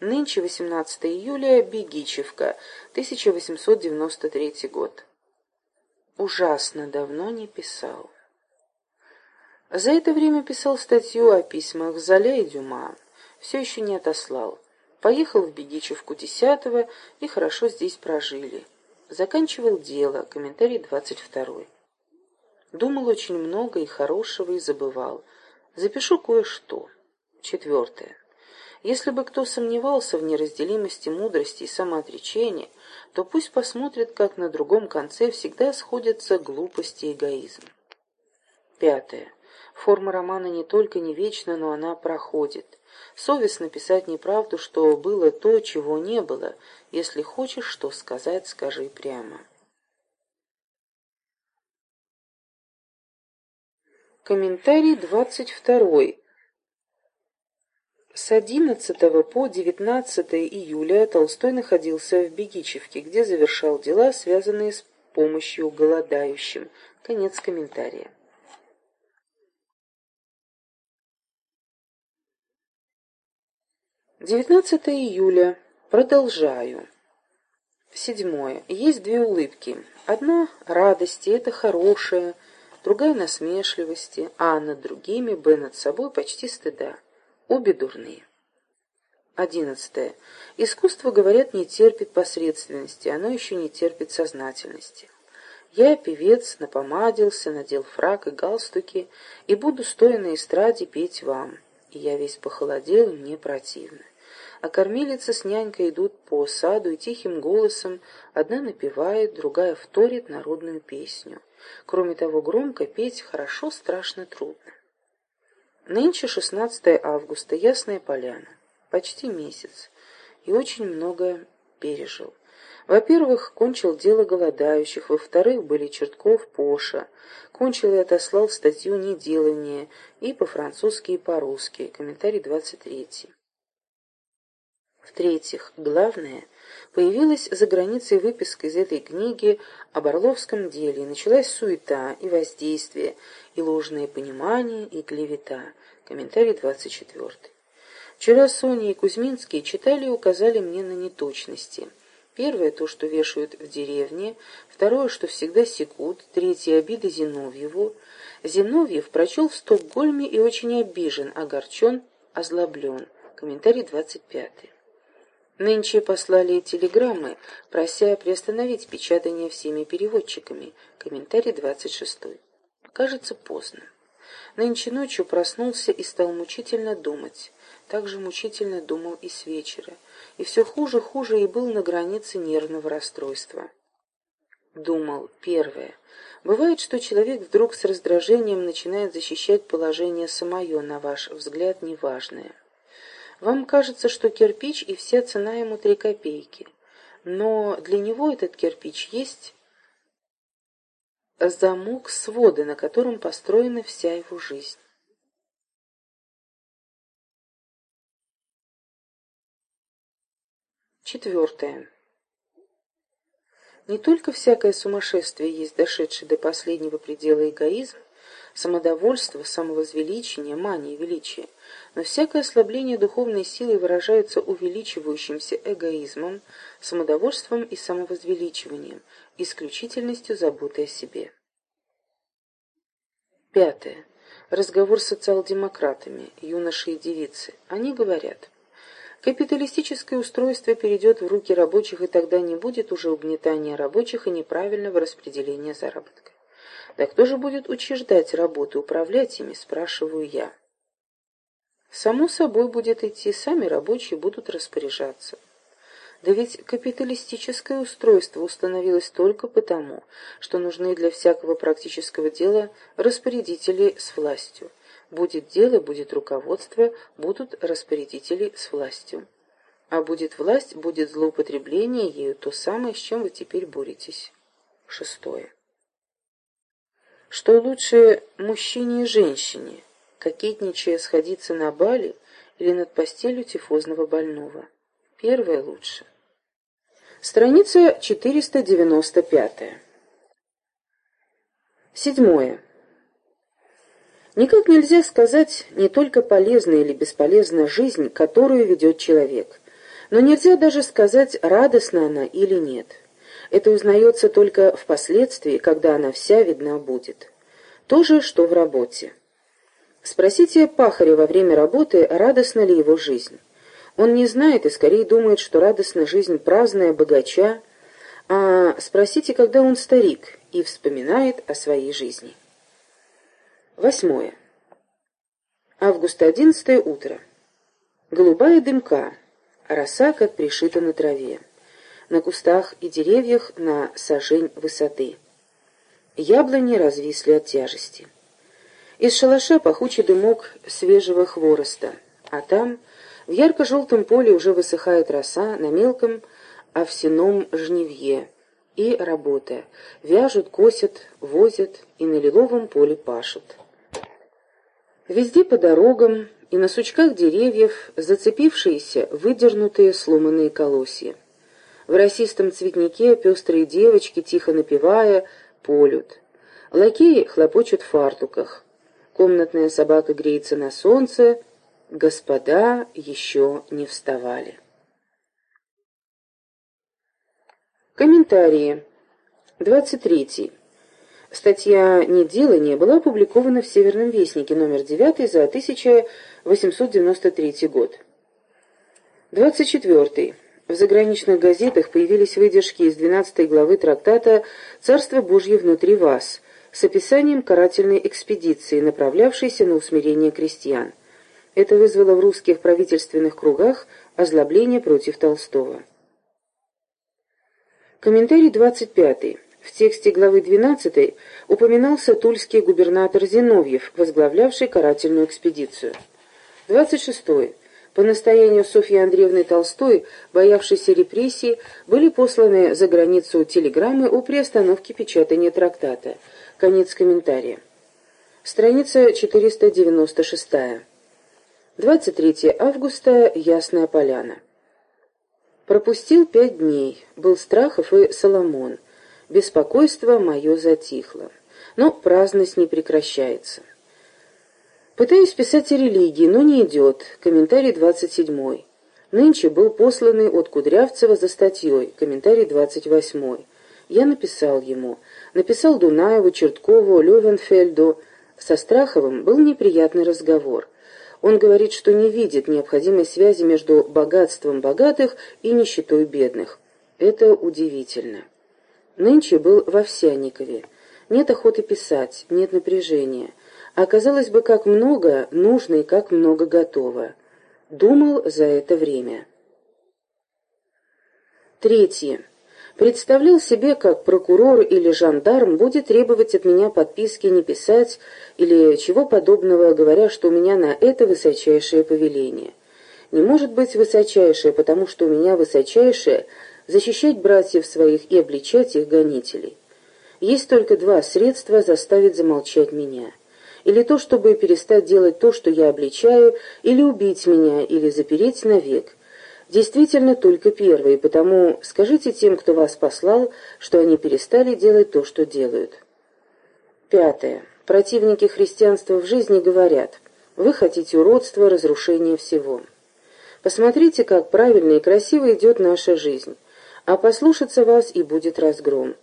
Нынче 18 июля, Бегичевка, 1893 год. Ужасно давно не писал. За это время писал статью о письмах Золя и Дюма. Все еще не отослал. Поехал в Бегичевку 10 и хорошо здесь прожили. Заканчивал дело, комментарий 22 Думал очень много и хорошего, и забывал. Запишу кое-что. Четвертое. Если бы кто сомневался в неразделимости мудрости и самоотречения, то пусть посмотрит, как на другом конце всегда сходятся глупости и эгоизм. Пятое. Форма романа не только не вечна, но она проходит. Совестно писать неправду, что было то, чего не было. Если хочешь что сказать, скажи прямо. Комментарий двадцать второй. С 11 по 19 июля Толстой находился в Бегичевке, где завершал дела, связанные с помощью голодающим. Конец комментария. Девятнадцатое июля. Продолжаю. Седьмое. Есть две улыбки. Одна — радости, это хорошее, другая — насмешливости, а над другими, б над собой, почти стыда. Обе дурные. Одиннадцатое. Искусство, говорят, не терпит посредственности, оно еще не терпит сознательности. Я, певец, напомадился, надел фрак и галстуки, и буду, стоя на эстраде, петь вам. И я весь похолодел, мне противно. А кормилица с нянькой идут по саду и тихим голосом, одна напевает, другая вторит народную песню. Кроме того, громко петь хорошо, страшно трудно. Нынче 16 августа, Ясная Поляна. Почти месяц. И очень многое пережил. Во-первых, кончил дело голодающих, во-вторых, были Чертков, Поша. Кончил и отослал статью «Неделание» и по-французски, и по-русски. Комментарий 23. В-третьих, главное, появилась за границей выписка из этой книги об Орловском деле, и началась суета и воздействие, и ложное понимание, и клевета. Комментарий 24. Вчера Соня и Кузьминский читали и указали мне на неточности. Первое — то, что вешают в деревне, второе, что всегда секут, третье — обиды Зиновьеву. Зиновьев прочел в Стокгольме и очень обижен, огорчен, озлоблен. Комментарий 25. Нынче послали телеграммы, прося приостановить печатание всеми переводчиками. Комментарий 26. Кажется, поздно. Нынче ночью проснулся и стал мучительно думать. Так же мучительно думал и с вечера. И все хуже, хуже и был на границе нервного расстройства. Думал, первое. Бывает, что человек вдруг с раздражением начинает защищать положение самое, на ваш взгляд, неважное. Вам кажется, что кирпич и вся цена ему три копейки. Но для него этот кирпич есть замок свода, на котором построена вся его жизнь. Четвертое. Не только всякое сумасшествие есть дошедший до последнего предела эгоизм, самодовольство, самовозвеличение, мания величия, но всякое ослабление духовной силы выражается увеличивающимся эгоизмом, самодовольством и самовозвеличиванием, исключительностью заботы о себе. Пятое. Разговор с социал-демократами, юноши и девицы. Они говорят, капиталистическое устройство перейдет в руки рабочих, и тогда не будет уже угнетания рабочих и неправильного распределения заработка. Да кто же будет учреждать работу, управлять ими, спрашиваю я. Само собой будет идти, сами рабочие будут распоряжаться. Да ведь капиталистическое устройство установилось только потому, что нужны для всякого практического дела распорядители с властью. Будет дело, будет руководство, будут распорядители с властью. А будет власть, будет злоупотребление ею, то самое, с чем вы теперь боретесь. Шестое. Что лучше мужчине и женщине, кокетничая сходиться на бале или над постелью тифозного больного? Первое лучше. Страница 495. Седьмое. Никак нельзя сказать не только полезная или бесполезная жизнь, которую ведет человек. Но нельзя даже сказать, радостна она или нет. Это узнается только впоследствии, когда она вся видна будет. То же, что в работе. Спросите пахаря во время работы, радостна ли его жизнь. Он не знает и скорее думает, что радостна жизнь праздная, богача, а спросите, когда он старик и вспоминает о своей жизни. Восьмое. Август одиннадцатое утро. Голубая дымка, роса, как пришита на траве. На кустах и деревьях на сажень высоты. Яблони развисли от тяжести. Из шалаша пахучий дымок свежего хвороста, а там, в ярко-желтом поле, уже высыхает роса на мелком овсяном жнивье. И работа. Вяжут, косят, возят и на лиловом поле пашут. Везде по дорогам и на сучках деревьев зацепившиеся, выдернутые сломанные колосья. В росистом цветнике пестрые девочки, тихо напевая, полют. Лакеи хлопочут в фартуках. Комнатная собака греется на солнце, господа еще не вставали. Комментарии. 23. Статья «Неделание» была опубликована в «Северном вестнике» номер 9 за 1893 год. 24. В заграничных газетах появились выдержки из 12 главы трактата «Царство Божье внутри вас», с описанием карательной экспедиции, направлявшейся на усмирение крестьян. Это вызвало в русских правительственных кругах озлобление против Толстого. Комментарий 25. В тексте главы 12 упоминался тульский губернатор Зиновьев, возглавлявший карательную экспедицию. 26. По настоянию Софьи Андреевны Толстой, боявшейся репрессий, были посланы за границу телеграммы о приостановке печатания трактата – Конец комментария. Страница 496. 23 августа. Ясная поляна. Пропустил пять дней. Был Страхов и Соломон. Беспокойство мое затихло. Но праздность не прекращается. Пытаюсь писать о религии, но не идет. Комментарий 27. Нынче был посланный от Кудрявцева за статьей. Комментарий 28. Я написал ему. Написал Дунаеву, Черткову, Левенфельду. Со Страховым был неприятный разговор. Он говорит, что не видит необходимой связи между богатством богатых и нищетой бедных. Это удивительно. Нынче был в Овсянникове. Нет охоты писать, нет напряжения. А казалось бы, как много нужно и как много готово. Думал за это время. Третье. Представлял себе, как прокурор или жандарм будет требовать от меня подписки не писать или чего подобного, говоря, что у меня на это высочайшее повеление. Не может быть высочайшее, потому что у меня высочайшее защищать братьев своих и обличать их гонителей. Есть только два средства заставить замолчать меня. Или то, чтобы перестать делать то, что я обличаю, или убить меня, или запереть навек действительно только первые, потому скажите тем, кто вас послал, что они перестали делать то, что делают. Пятое. Противники христианства в жизни говорят, вы хотите уродства, разрушения всего. Посмотрите, как правильно и красиво идет наша жизнь, а послушаться вас и будет разгром.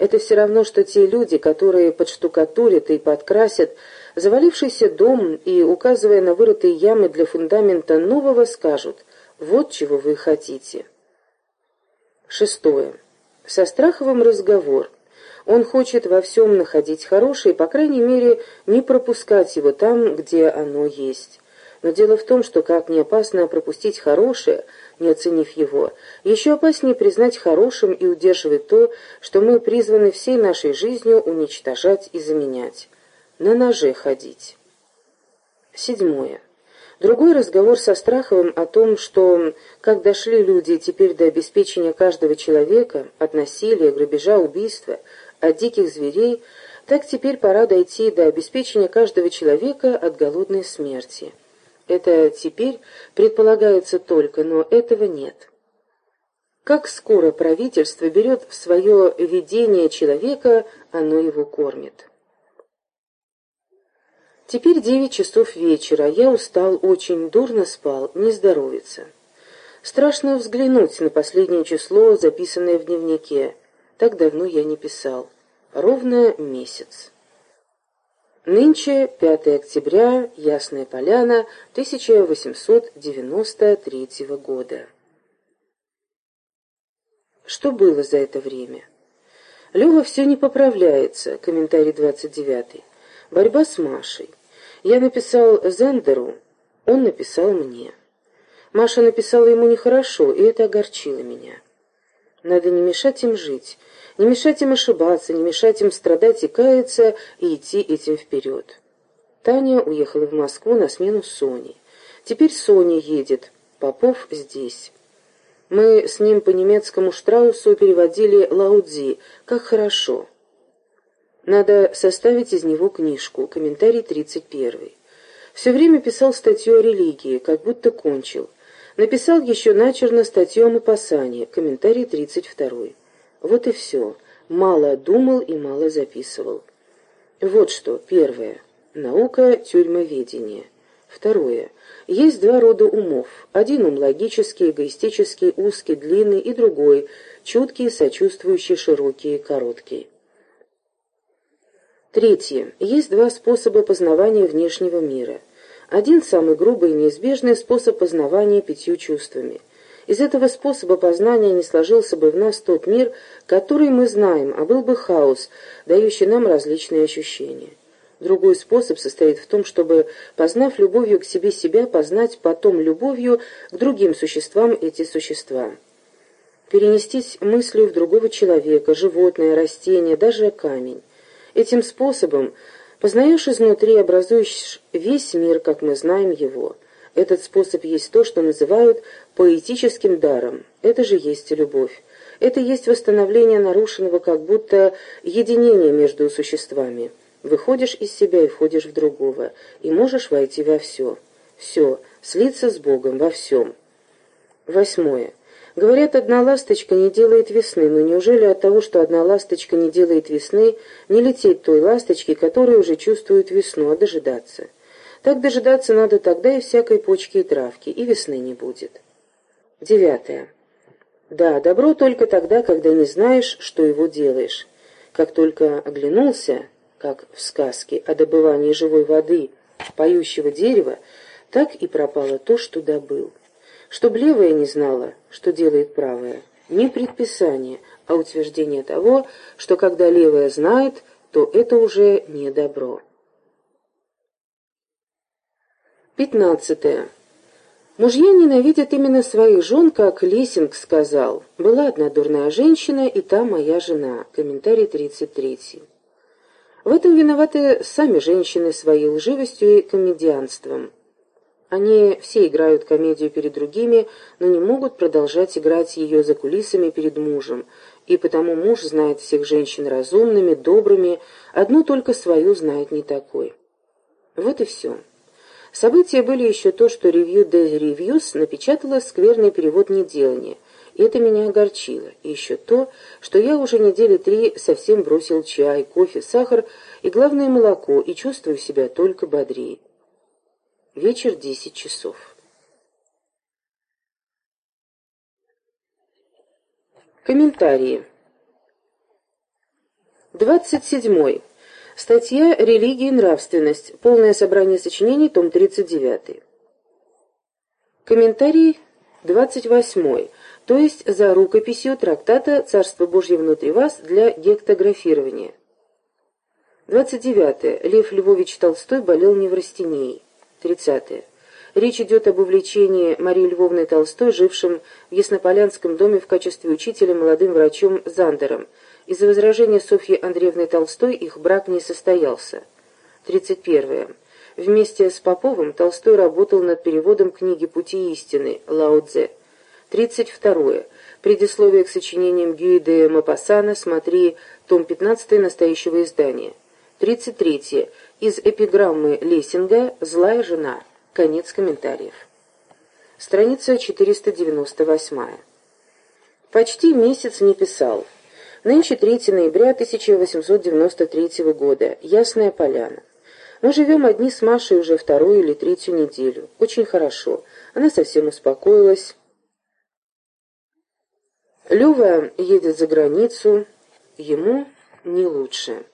Это все равно, что те люди, которые подштукатурят и подкрасят завалившийся дом и, указывая на вырытые ямы для фундамента нового, скажут – вот чего вы хотите. Шестое. Со Страховым разговор. Он хочет во всем находить хорошее, по крайней мере, не пропускать его там, где оно есть. Но дело в том, что как не опасно пропустить хорошее, не оценив его, еще опаснее признать хорошим и удерживать то, что мы призваны всей нашей жизнью уничтожать и заменять. На ноже ходить. Седьмое. Другой разговор со Страховым о том, что как дошли люди теперь до обеспечения каждого человека, от насилия, грабежа, убийства, от диких зверей, так теперь пора дойти до обеспечения каждого человека от голодной смерти. Это теперь предполагается только, но этого нет. Как скоро правительство берет в свое видение человека, оно его кормит. Теперь девять часов вечера, я устал, очень дурно спал, не здоровится. Страшно взглянуть на последнее число, записанное в дневнике. Так давно я не писал. Ровно месяц. Нынче 5 октября, Ясная Поляна, 1893 года. Что было за это время? Лева все не поправляется, комментарий 29. Борьба с Машей. Я написал Зендеру, он написал мне. Маша написала ему нехорошо, и это огорчило меня. Надо не мешать им жить, не мешать им ошибаться, не мешать им страдать и каяться, и идти этим вперед. Таня уехала в Москву на смену Соне. Теперь Соня едет, Попов здесь. Мы с ним по немецкому Штраусу переводили Лаудзи. Как хорошо. Надо составить из него книжку. Комментарий 31. Все время писал статью о религии, как будто кончил. Написал еще начерно статью о Мапасане. Комментарий 32. Вот и все. Мало думал и мало записывал. Вот что. Первое. Наука тюрьмоведения. Второе. Есть два рода умов. Один ум логический, эгоистический, узкий, длинный, и другой – чуткий, сочувствующий, широкий, короткий. Третье. Есть два способа познавания внешнего мира. Один самый грубый и неизбежный способ познавания пятью чувствами. Из этого способа познания не сложился бы в нас тот мир, который мы знаем, а был бы хаос, дающий нам различные ощущения. Другой способ состоит в том, чтобы, познав любовью к себе себя, познать потом любовью к другим существам эти существа. Перенестись мыслью в другого человека, животное, растение, даже камень. Этим способом познаешь изнутри, образуешь весь мир, как мы знаем его. Этот способ есть то, что называют поэтическим даром. Это же есть любовь. Это есть восстановление нарушенного как будто единения между существами. Выходишь из себя и входишь в другого, и можешь войти во все. Все, слиться с Богом во всем. Восьмое. Говорят, одна ласточка не делает весны, но неужели от того, что одна ласточка не делает весны, не лететь той ласточке, которая уже чувствует весну, а дожидаться? Так дожидаться надо тогда и всякой почки и травки, и весны не будет. Девятое. Да, добро только тогда, когда не знаешь, что его делаешь. Как только оглянулся, как в сказке о добывании живой воды, поющего дерева, так и пропало то, что добыл. Чтоб левая не знала, что делает правая, не предписание, а утверждение того, что когда левая знает, то это уже не добро. Пятнадцатое. Мужья ненавидят именно своих жен, как Лессинг сказал. Была одна дурная женщина, и та моя жена. Комментарий тридцать третий. В этом виноваты сами женщины своей лживостью и комедианством. Они все играют комедию перед другими, но не могут продолжать играть ее за кулисами перед мужем, и потому муж знает всех женщин разумными, добрыми, одну только свою знает не такой. Вот и все. События были еще то, что ревью де Reviews напечатала скверный перевод неделания – и это меня огорчило. И еще то, что я уже недели три совсем бросил чай, кофе, сахар и, главное, молоко, и чувствую себя только бодрее. Вечер десять часов. Комментарии. Двадцать седьмой. Статья «Религия и нравственность». Полное собрание сочинений, том 39. Комментарий двадцать восьмой то есть за рукописью трактата «Царство Божье внутри вас» для гектографирования. 29. Лев Львович Толстой болел неврастенией. 30. Речь идет об увлечении Марии Львовны Толстой, жившим в Яснополянском доме в качестве учителя молодым врачом Зандером. Из-за возражения Софьи Андреевны Толстой их брак не состоялся. 31. Вместе с Поповым Толстой работал над переводом книги «Пути истины» Лао Цзэ. 32. Предисловие к сочинениям Гюи де Мапассана, смотри, том 15 настоящего издания. 33. Из эпиграммы Лессинга «Злая жена». Конец комментариев. Страница 498. Почти месяц не писал. Нынче 3 ноября 1893 года. Ясная поляна. Мы живем одни с Машей уже вторую или третью неделю. Очень хорошо. Она совсем успокоилась. Лева едет за границу, ему не лучше.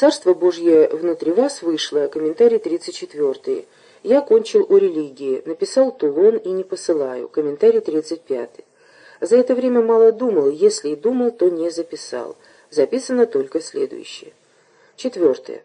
«Царство Божье внутри вас» вышло, комментарий 34 «Я кончил о религии, написал Тулон и не посылаю», комментарий 35 За это время мало думал, если и думал, то не записал. Записано только следующее. Четвертое.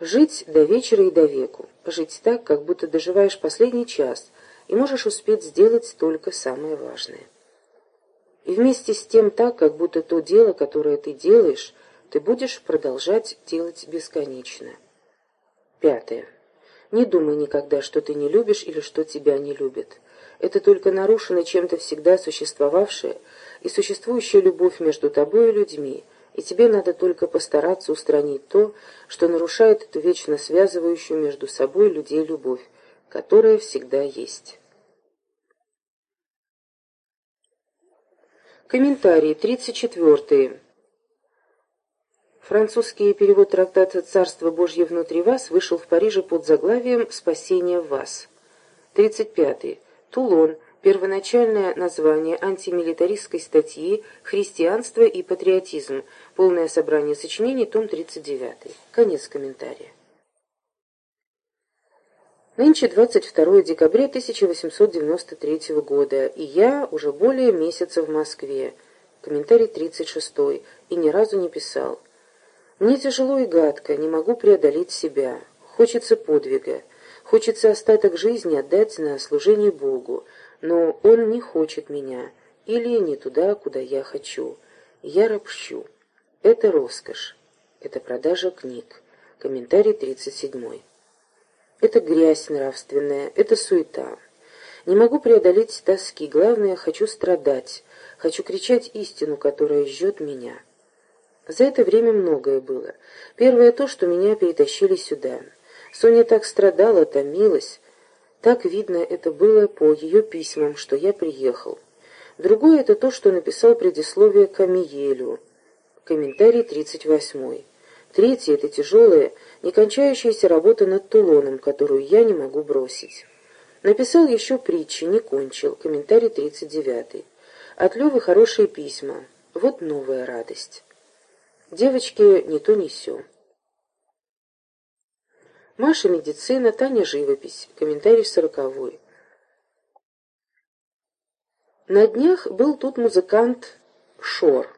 Жить до вечера и до веку. Жить так, как будто доживаешь последний час, и можешь успеть сделать только самое важное. И вместе с тем так, как будто то дело, которое ты делаешь, ты будешь продолжать делать бесконечно. Пятое. Не думай никогда, что ты не любишь или что тебя не любят. Это только нарушена чем-то всегда существовавшая и существующая любовь между тобой и людьми, и тебе надо только постараться устранить то, что нарушает эту вечно связывающую между собой людей любовь, которая всегда есть. Комментарий 34. Французский перевод трактата «Царство Божье внутри вас» вышел в Париже под заглавием «Спасение вас». 35. Тулон. Первоначальное название антимилитаристской статьи «Христианство и патриотизм». Полное собрание сочинений, том 39. Конец комментария. Нынче 22 декабря 1893 года, и я уже более месяца в Москве. Комментарий 36. И ни разу не писал. Мне тяжело и гадко, не могу преодолеть себя. Хочется подвига. Хочется остаток жизни отдать на служение Богу. Но Он не хочет меня. Или не туда, куда я хочу. Я ропщу. Это роскошь. Это продажа книг. Комментарий 37. Это грязь нравственная, это суета. Не могу преодолеть тоски, главное, хочу страдать, хочу кричать истину, которая жжет меня. За это время многое было. Первое то, что меня перетащили сюда. Соня так страдала, томилась. Так видно это было по ее письмам, что я приехал. Другое это то, что написал предисловие к Амиелю. Комментарий 38. Третье это тяжелая, некончающаяся работа над Тулоном, которую я не могу бросить. Написал еще притчи, не кончил. Комментарий 39. От Левы хорошие письма. Вот новая радость. Девочки не то не сё. Маша медицина, Таня живопись. Комментарий сороковой. На днях был тут музыкант Шор.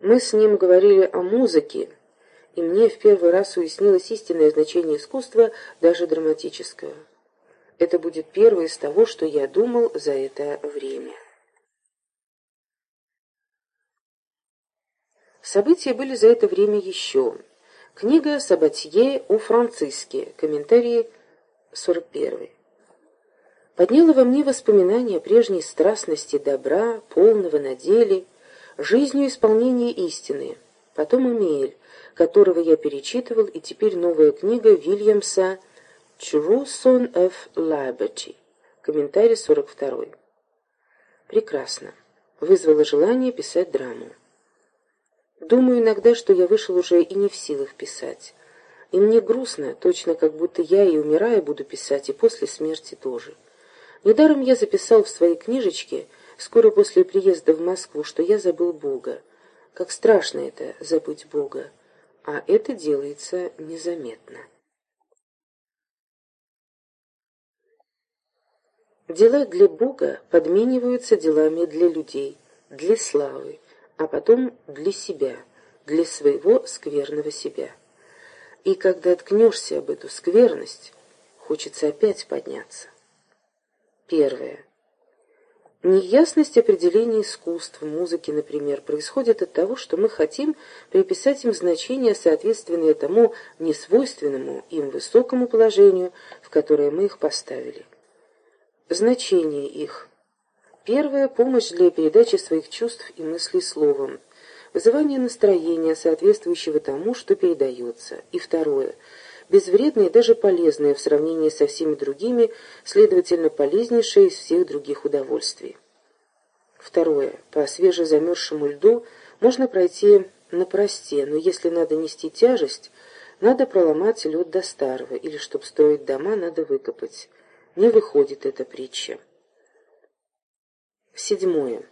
Мы с ним говорили о музыке, и мне в первый раз уяснилось истинное значение искусства, даже драматического. Это будет первое из того, что я думал за это время. События были за это время еще. Книга Сабатье у Франциски. Комментарии 41. Подняла во мне воспоминания прежней страстности добра, полного на деле, жизнью исполнения истины. Потом Эмиль, которого я перечитывал, и теперь новая книга Вильямса «True Son of Liberty». Комментарий 42. Прекрасно. Вызвало желание писать драму. Думаю иногда, что я вышел уже и не в силах писать. И мне грустно, точно как будто я и умирая буду писать, и после смерти тоже. Недаром я записал в своей книжечке, скоро после приезда в Москву, что я забыл Бога. Как страшно это — забыть Бога. А это делается незаметно. Дела для Бога подмениваются делами для людей, для славы, а потом для себя, для своего скверного себя. И когда откнешься об эту скверность, хочется опять подняться. Первое. Неясность определения искусств, музыки, например, происходит от того, что мы хотим приписать им значение, соответственное тому несвойственному им высокому положению, в которое мы их поставили. Значение их – Первая – помощь для передачи своих чувств и мыслей словом. Вызывание настроения, соответствующего тому, что передается. И второе – безвредное и даже полезное в сравнении со всеми другими, следовательно, полезнейшее из всех других удовольствий. Второе. По свежезамерзшему льду можно пройти на просте, но если надо нести тяжесть, надо проломать лед до старого, или, чтобы строить дома, надо выкопать. Не выходит эта притча. Седьмое.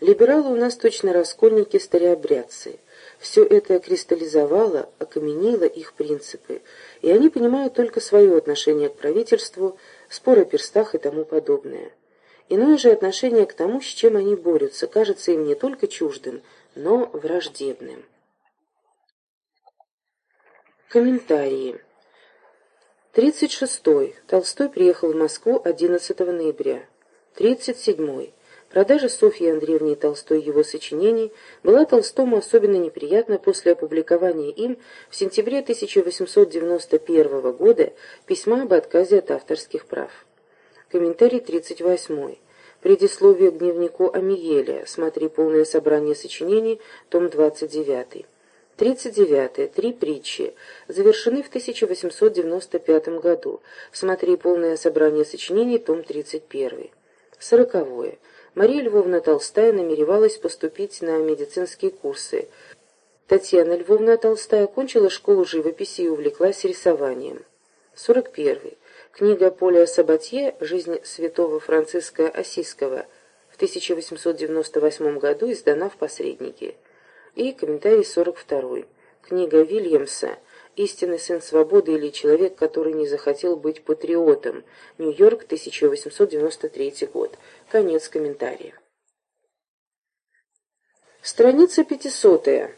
Либералы у нас точно раскольники-старообрядцы. Все это кристаллизовало, окаменило их принципы, и они понимают только свое отношение к правительству, спор о перстах и тому подобное. Иное же отношение к тому, с чем они борются, кажется им не только чуждым, но враждебным. Комментарии. 36. -й. Толстой приехал в Москву 11 ноября. 37. Продажа Софьи Андреевне Толстой его сочинений была Толстому особенно неприятна после опубликования им в сентябре 1891 года письма об отказе от авторских прав. Комментарий 38. Предисловие к дневнику Амиеля. Смотри полное собрание сочинений, том 29. 39. Три притчи. Завершены в 1895 году. Смотри полное собрание сочинений, том 31. 40. Мария Львовна Толстая намеревалась поступить на медицинские курсы. Татьяна Львовна Толстая окончила школу живописи и увлеклась рисованием. 41. Книга Поля Сабатье «Жизнь святого Франциска Осиского» в 1898 году издана в посреднике. И комментарий 42. Книга Вильямса «Истинный сын свободы» или «Человек, который не захотел быть патриотом». Нью-Йорк, 1893 год. Конец комментария. Страница 500.